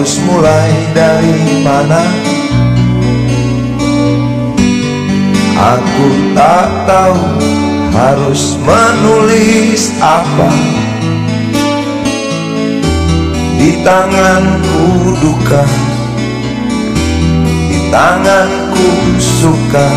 harus mulai dari mana? Aku tak tahu harus menulis apa. Di tanganku duka Di tanganku suka.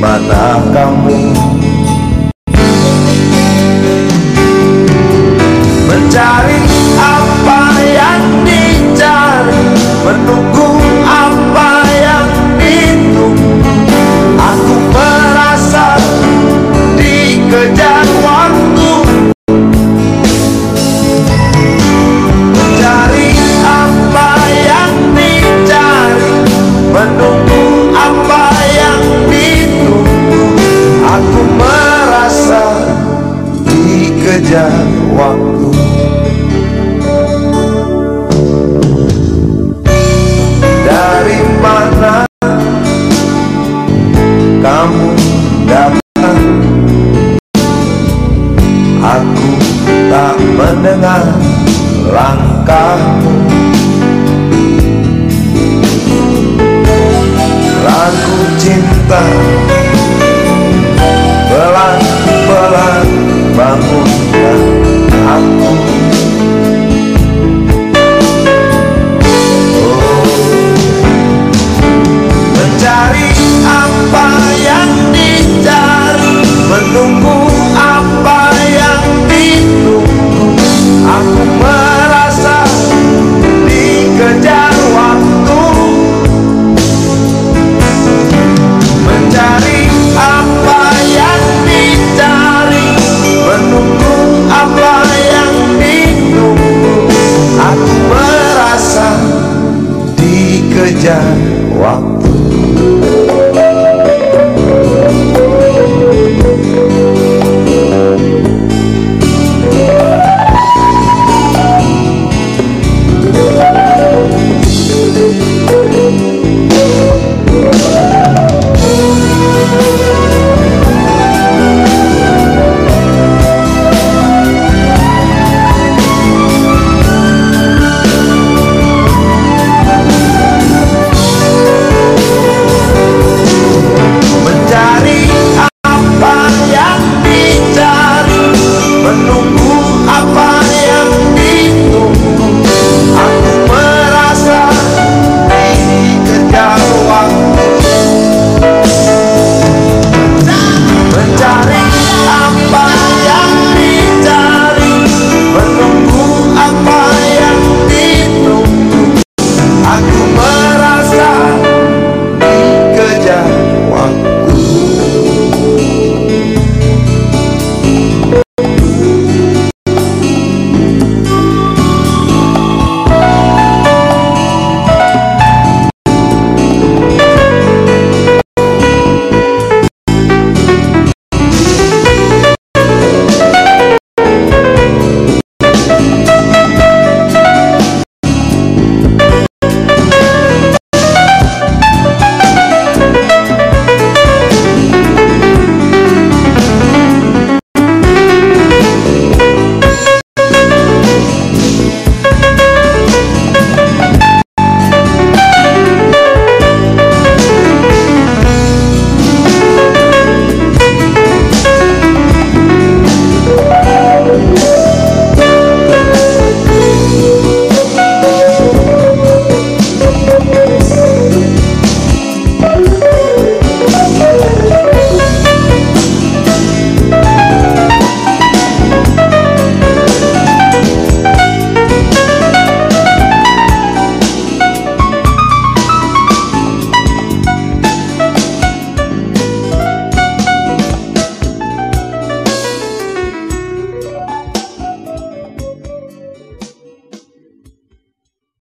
Manakam Aku merasa dikejar waktu.